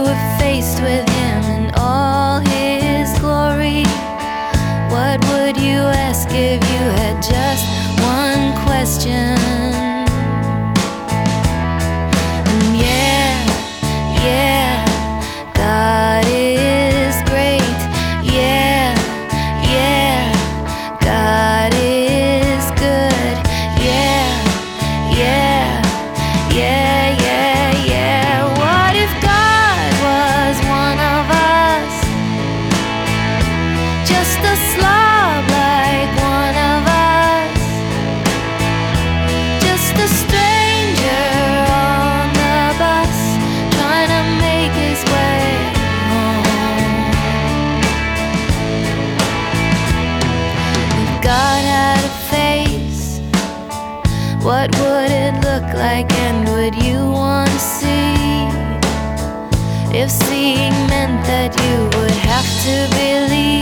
were faced with him in all his glory, what would you ask if you had just one question? like and would you want to see? If seeing meant that you would have to believe.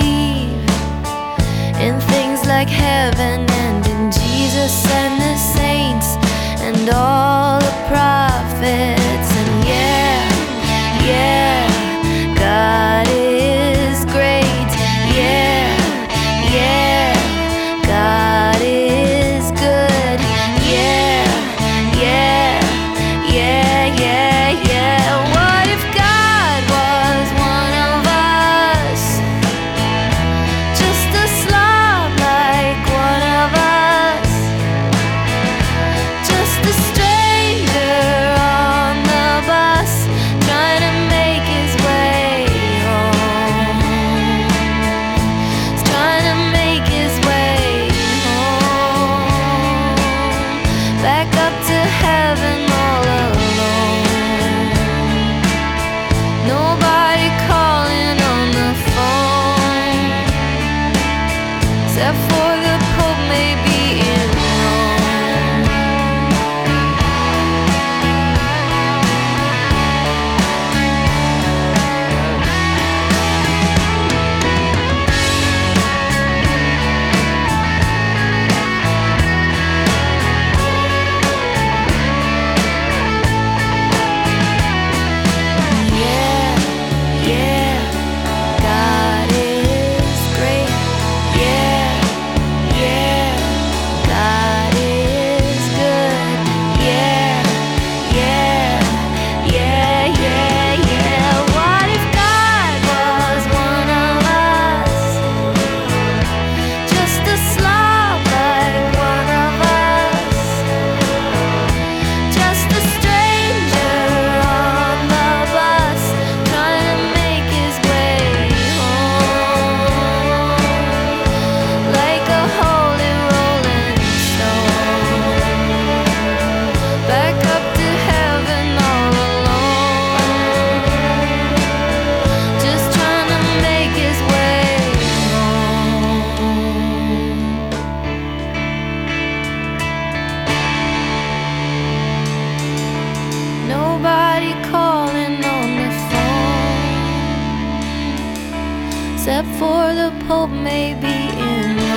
except for the Pope, maybe in.